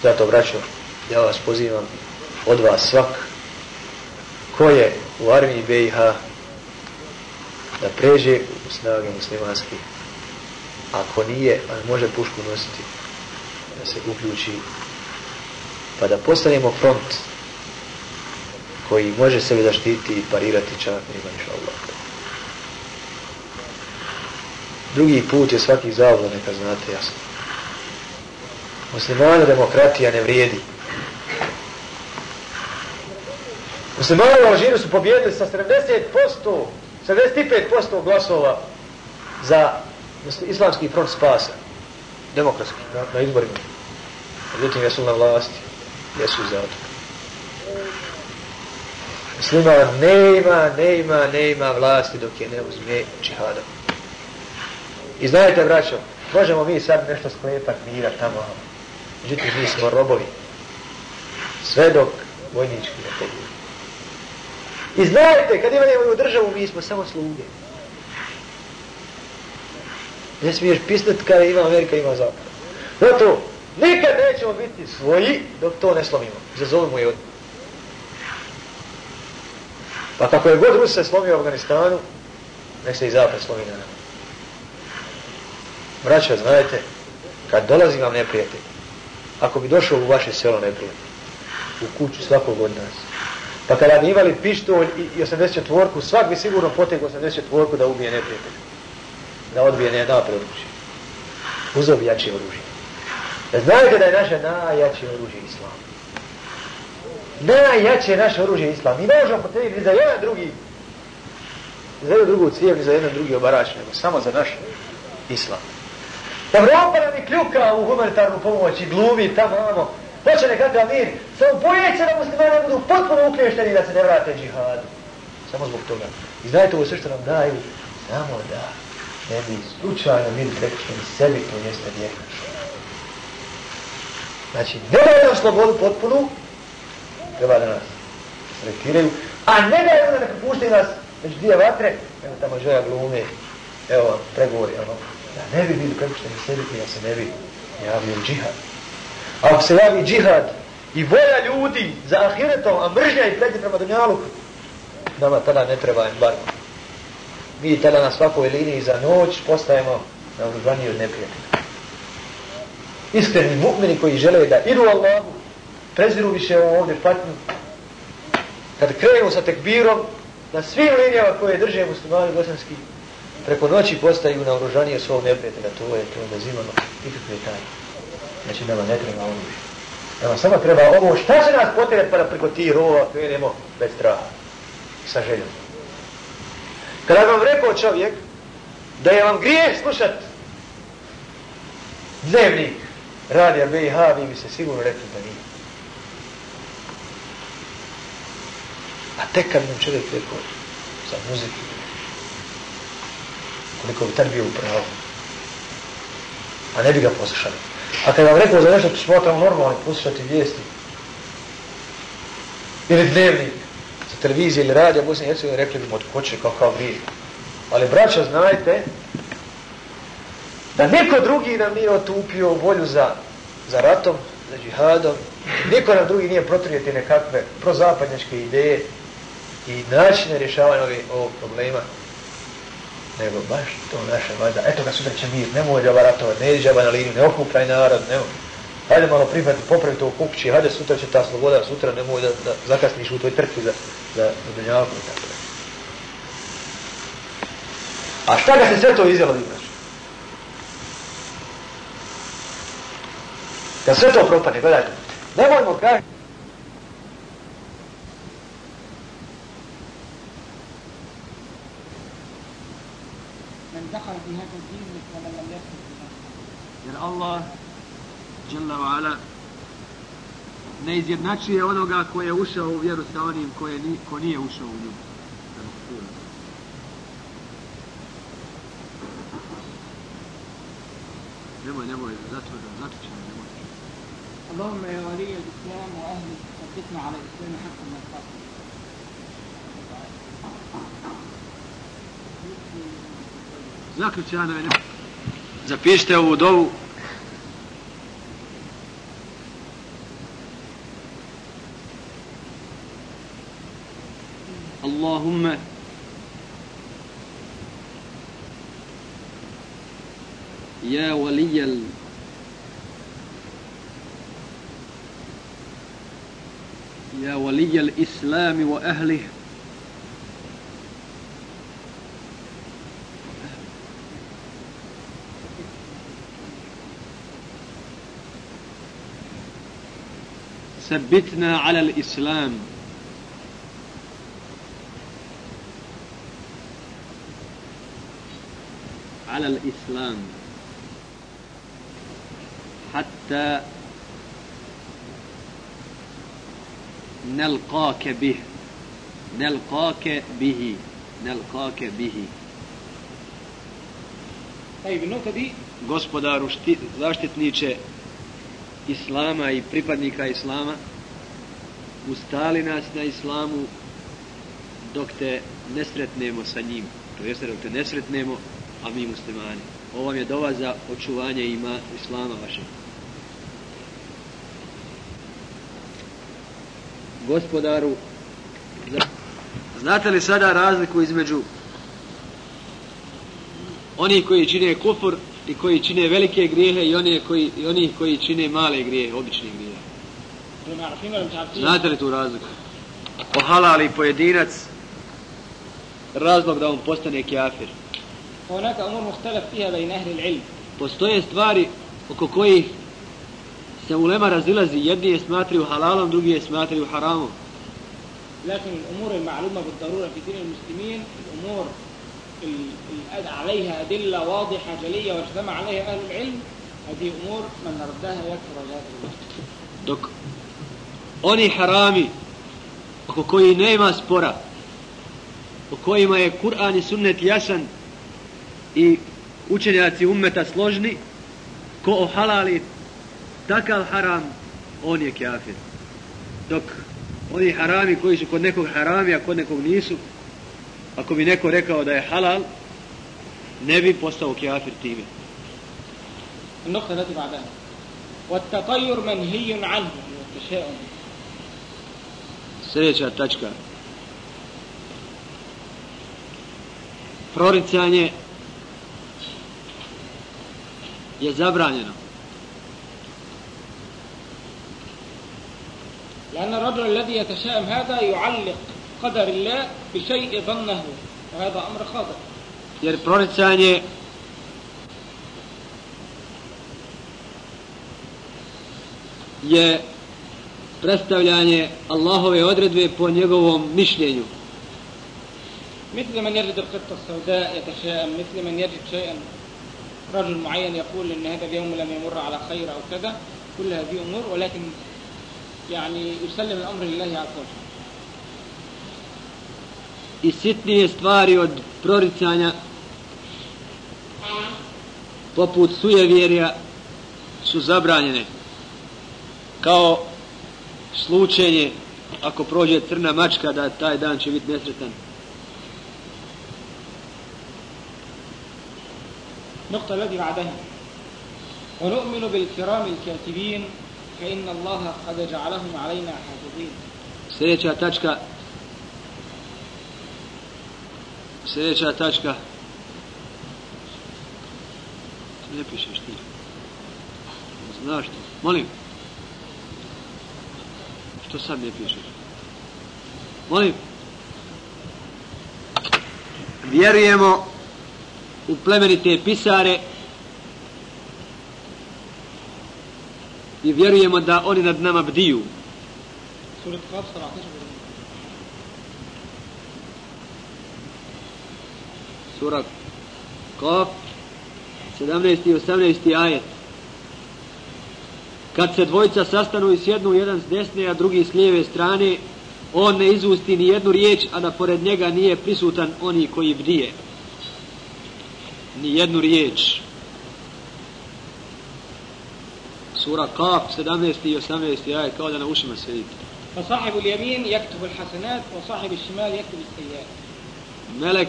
S1: Zato, braćo, ja vas pozivam od vas svak ko je u armiji BiH da pređe u snage muslimanski. Ako nije, on može pušku nositi, da se uključi, pa da postanemo front koji može sebe zaštiti i parirati čaknima, inša Allah. Drugi put je svaki zavod, neka znate jasno. Muslimana demokratija ne vrijedi. Muslimani u Alžiru su pobjedili sa 70%, 75% glasova za islamski front spasa. Demokratski, na, na izborima. Međutim, jesu na vlasti. Jesu za to. Muslima nema, nema, nema vlasti dok je ne uzme džihadom. I znajte, braćo, možemo mi sad nešto sklepati, mira tamo. Ono. Međutim, mi smo robovi. Sve dok vojnički ne pobjede. I znajte, kad imamo u državu, mi smo samo sluge. Ne smiješ pisati kada ima Amerika, ima Zapad. Zato, nikad nećemo biti svoji dok to ne slomimo. Zazovimo je odmah. Pa kako je god Rus se slomio u Afganistanu, nek se i Zapad slomi na nama. Braća, znajte, kad dolazi vam neprijatelj, ako bi došao u vaše selo neprijatelj, u kuću svakog od nas, Pa kada bi imali pištolj i 84-ku, svak bi sigurno potegao 84-ku da ubije neprijatelja. Da odbije ne da oružje. Uzeo bi jače oružje. Da znajte da je naše najjače oružje islam. Najjače naše oružje islam. Mi ne možemo potegiti za jedan drugi za jednu drugu cijev, ni za jedan drugi obarač, nego samo za naš islam. Evropa nam i kljuka u humanitarnu pomoć i glumi tamo, hoće nekakav mir, samo bojeće da muslimani budu potpuno uklješteni da se ne vrate džihadu. Samo zbog toga. I znajte ovo sve što nam daju, samo da ne bi slučajno mir prekršteni sebi, to jeste vijeka. Znači, ne daju nam slobodu potpunu, treba da nas retiraju, a ne daju da ne popuštaju nas među dvije vatre, evo tamo žoja glume, evo pregovori, ono, da ne bi bili prepušteni sebi, ja se ne bi javio džihad. Ako se javi džihad i volja ljudi za ahiretom, a mržnja i prednje prema dunjalu, nama tada ne treba embargo. Mi tada na svakoj liniji za noć postajemo na uružaniji od neprijatelja. Iskreni mu'mini koji žele da idu Allahu, preziru više ovdje patnju, kad krenu sa tekbirom, na svim linijama koje drže muslimani bosanski, preko noći postaju na uružanije svog neprijatelja. To je to bez imano nikakve tajne. Znači, nama ne treba ono oružje. Nama samo treba ovo, šta će nas potrebati pa da preko tih rova krenemo bez straha sa željom. Kada vam rekao čovjek da je vam grijeh slušat dnevnik radija BiH, vi mi se sigurno rekli da nije. A tek kad nam čovjek rekao za muziku, koliko bi tad bio upravo, a ne bi ga poslušali. A kada vam rekao za nešto što smatram normalno, poslušati vijesti, ili dnevnik, sa televizije ili radija, Bosne i Hercegovine, rekli bi mu otkoće kao kao vrije. Ali braća, znajte, da neko drugi nam nije otupio volju za, za ratom, za džihadom, niko nam drugi nije protrijeti nekakve prozapadnjačke ideje i načine rješavanja ovog problema, nego baš to naše vada. Eto ga sutra će mir, nemoj džaba ratovat, ne iđaba na liniju, ne okupaj narod, ne Hajde malo prihvati, popravi to u kukući, hajde sutra će ta sloboda, sutra nemoj da, da zakasniš u toj trku za, za, za dunjavku i tako da. A šta ga se sve to izjelo, vidiš? Kad sve to propane, gledajte, nemojmo kaži,
S3: Jer Allah Jalla wa ala ne izjednačuje onoga ko je ušao u vjeru sa onim koje ni, ko nije ušao u nju. Nemoj, nemoj, zatvrdo, zatvrdo, nemoj.
S2: Allahumma ya waliya al-Islam wa ahli al-Fitna ala islami haqqa ma
S3: Zaključano je. Zapišite ovu dovu.
S4: اللهم يا ولي ال... يا ولي الإسلام وأهله ثبتنا على الإسلام. على الإسلام. حتى نلقاك به. نلقاك به. نلقاك به.
S2: طيب النقطة دي
S4: gospodaru šti, zaštitniče Islama i pripadnika Islama ustali nas na Islamu dok te ne sretnemo sa njim to jeste dok te ne sretnemo a mi muslimani. Ovo vam je dova za očuvanje ima Islama vašeg. Gospodaru za...
S3: Znate li sada razliku između oni koji čine kufur i koji čine velike grijehe i one koji i oni koji čine male grijehe, obične grijehe. Znate li tu razliku? halal halali pojedinac razlog da on postane
S2: kafir. Onaka umur mukhtalif fiha bejn al-ilm.
S3: Postoje stvari oko kojih se ulema razilazi, jedni je smatraju halalom, drugi je smatraju haramom.
S2: Lakin umur il ma'luma bud darura fi dini muslimin, umur عليها أدلة واضحة جلية واجتمع عليها أهل العلم هذه أمور من ردها يكفر هذا المسلم
S3: Dok oni harami oko koji nema spora, o kojima je Kur'an i sunnet jasan i učenjaci ummeta složni, ko ohalali takav haram, on je kjafir. Dok oni harami koji su kod nekog harami, a kod nekog nisu, ako bi neko rekao da je halal, ne bi postao kjafir time.
S2: النقطة التي بعدها والتطير منهي عنه والتشاؤم
S3: Sljedeća tačka. Proricanje je zabranjeno.
S2: لأن الرجل الذي يتشائم هذا يعلق قدر الله بشيء ظنه وهذا أمر خاطئ.
S3: Jer proricanje je predstavljanje Allahove odredbe po njegovom mišljenju.
S2: مثل من يجد القطة السوداء يتشائم مثل من يجد شيئا. رجل معين يقول إن هذا اليوم لم يمر على خير أو كذا كل هذه أمور ولكن يعني يسلم الأمر لله عز وجل.
S3: I sitnije stvari od proricanja poput sujevjerja su zabranjene. Kao slučenje ako prođe crna mačka da taj dan će biti nesretan.
S2: النقطة التي بعدها ونؤمن بالكرام الكاتبين فإن الله قد جعلهم علينا حافظين
S3: Sljedeća tačka Sljedeća tačka. Ne pišeš ti. Znaš to. Molim. Što sad ne pišeš? Molim. Vjerujemo u plemenite pisare i vjerujemo da oni nad nama bdiju.
S2: Surat Kapsara,
S3: sura Kaf 17. i 18. ajet kad se dvojica sastanu i sjednu jedan s desne a drugi s lijeve strane on ne izusti ni jednu riječ a da pored njega nije prisutan oni koji bdije ni jednu riječ Sura Kaf, 17. i 18. ajet, kao da na ušima sedite.
S2: فصاحب اليمين يكتب الحسنات وصاحب الشمال يكتب السيئات
S3: Melek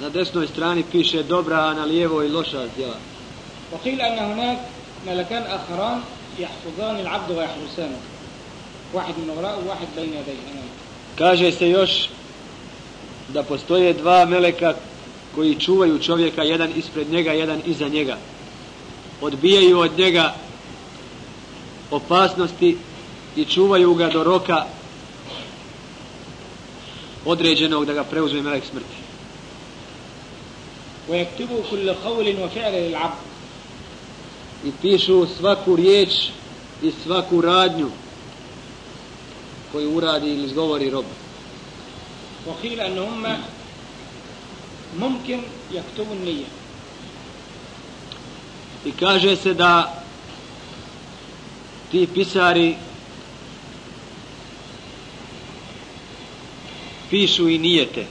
S3: na desnoj strani piše dobra, a na lijevoj loša djela.
S2: وقيل أن هناك ملكان آخران يحفظان العبد ويحرسانه واحد من وراءه وواحد بين يديه أمامه
S3: Kaže se još da postoje dva meleka koji čuvaju čovjeka, jedan ispred njega, jedan iza njega. Odbijaju od njega opasnosti i čuvaju ga do roka određenog da ga preuzme melek smrti.
S2: ويكتبوا كل قول وفعل للعبد
S3: I pišu svaku riječ i svaku radnju koju uradi ili izgovori rob.
S2: وقيل أن هم ممكن يكتبوا النية
S3: I kaže se da ti pisari pišu i nijete.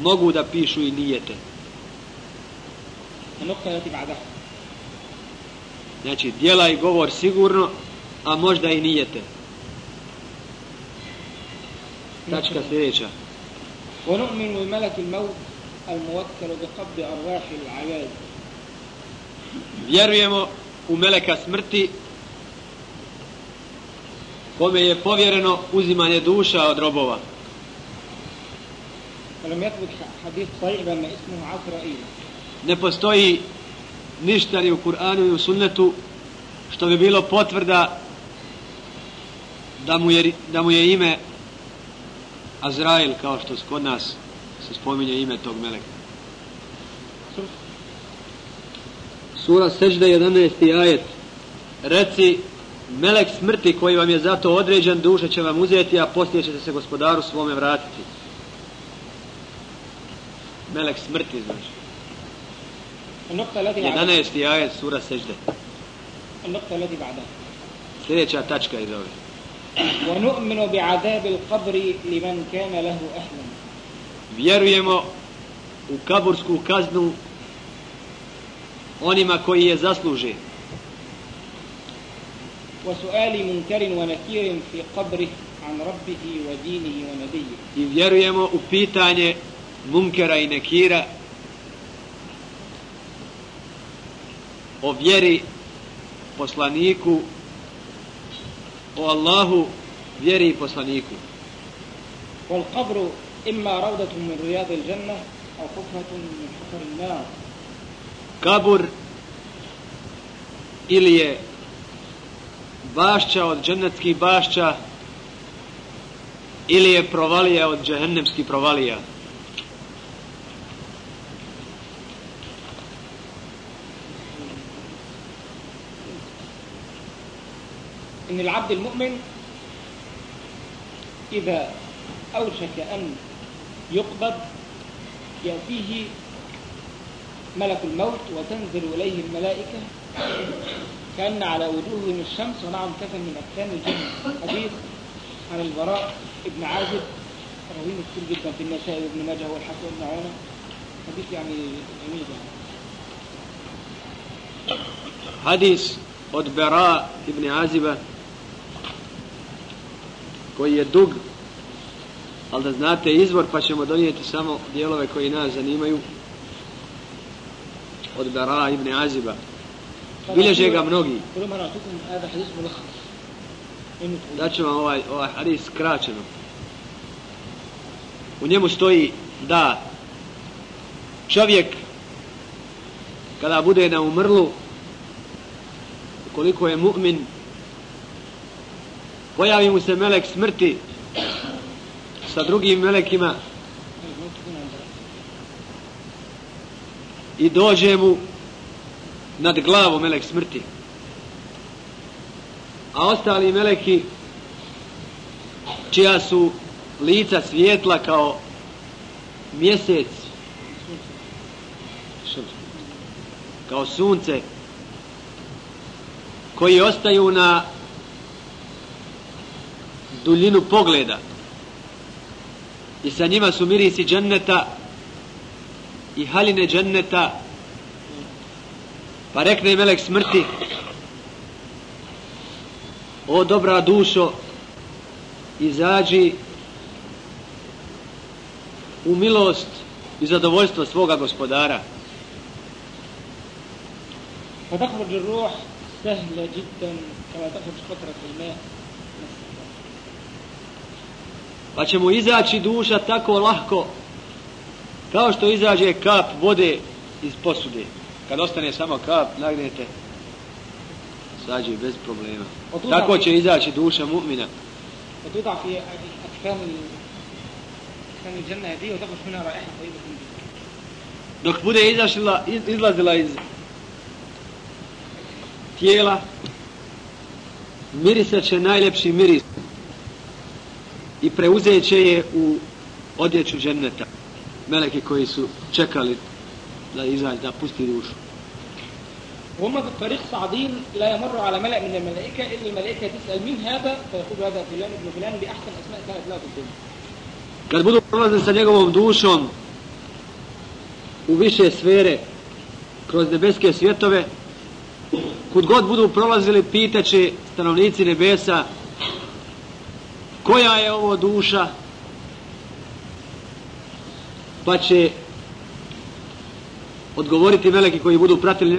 S3: Mogu da pišu i nijete.
S2: النقطة التي بعدها
S3: Znači, djela i govor sigurno, a možda i nijete. Tačka sljedeća.
S2: ونؤمن بملك الموت الموكل بقبض أرواح العباد
S3: Vjerujemo u meleka smrti kome je povjereno uzimanje duša od robova.
S2: ولم يثبت حديث صحيح بأن اسمه عزرائيل
S3: Ne postoji ništa ni u Kur'anu ni u sunnetu što bi bilo potvrda da mu je, da mu je ime Azrail kao što kod nas se spominje ime tog meleka. Sura Sežda 11. ajet Reci melek smrti koji vam je zato određen duša će vam uzeti a poslije ćete se gospodaru svome vratiti. Melek smrti znači.
S2: النقطة التي بعدها
S3: 11. ajet sura Sežde.
S2: النقطة التي بعدها
S3: Sljedeća tačka iz ove.
S2: ونؤمن بعذاب القبر لمن كان له أهلا
S3: Vjerujemo u kabursku kaznu onima koji je zasluže.
S2: وسؤال منكر ونكير في قبره عن ربه ودينه ونبيه
S3: I vjerujemo u pitanje munkera i nekira o vjeri poslaniku o Allahu vjeri i poslaniku
S2: wal qabru imma rawdatun min riyad al janna aw hufratun min hufar al nar
S3: kabur ili je bašća od džennetskih bašća ili je provalija od džehennemskih provalija.
S2: إن العبد المؤمن إذا أوشك أن يقبض يأتيه ملك الموت وتنزل إليه الملائكة كأن على وجوههم الشمس ونعم كفن من أكفان الجنة حديث عن البراء ابن عازب رويه كتير جدا في النسائي وابن ماجه والحسن وابن عونه حديث يعني جميل يعني.
S3: Hadis od Bera ibn Aziba koji je dug, ali da znate izvor, pa ćemo donijeti samo dijelove koji nas zanimaju od Bara ibn Aziba. Bileže ga mnogi. Daću vam ovaj, ovaj hadis skraćeno. U njemu stoji da čovjek kada bude na umrlu koliko je mu'min pojavi mu se melek smrti sa drugim melekima i dođe mu nad glavu melek smrti. A ostali meleki čija su lica svijetla kao mjesec kao sunce koji ostaju na duljinu pogleda i sa njima su mirisi dženneta i haline dženneta pa rekne melek smrti O dobra dušo, izađi u milost i zadovoljstvo svoga gospodara.
S2: فتخرج الروح سهلة جدا كما تخرج قطرة الماء
S3: Pa će mu izaći duša tako lahko kao što izađe kap vode iz posude. Kad ostane samo kap, nagnete, sađe bez problema. Tako će izaći duša mu'mina.
S2: وتوضع في أكفان ال- أكفان الجنة هذه وتخرج منها رائحة طيبة جدا
S3: Dok bude izašla, iz- izlazila iz tijela, mirisat će najljepši miris i preuzet će je u odjeću dženneta. Meleki koji su čekali da izađe, da pusti dušu.
S2: وهم في الطريق صاعدين لا يمر على ملأ من الملائكة إلا الملائكة تسأل مين هذا فيقول هذا فلان ابن فلان بأحسن أسماء كانت له في الدنيا
S3: Kad budu prolazili sa njegovom dušom u više sfere, kroz nebeske svjetove, kud god budu prolazili, pitaće stanovnici nebesa koja je ovo duša, pa će odgovoriti veliki koji budu pratili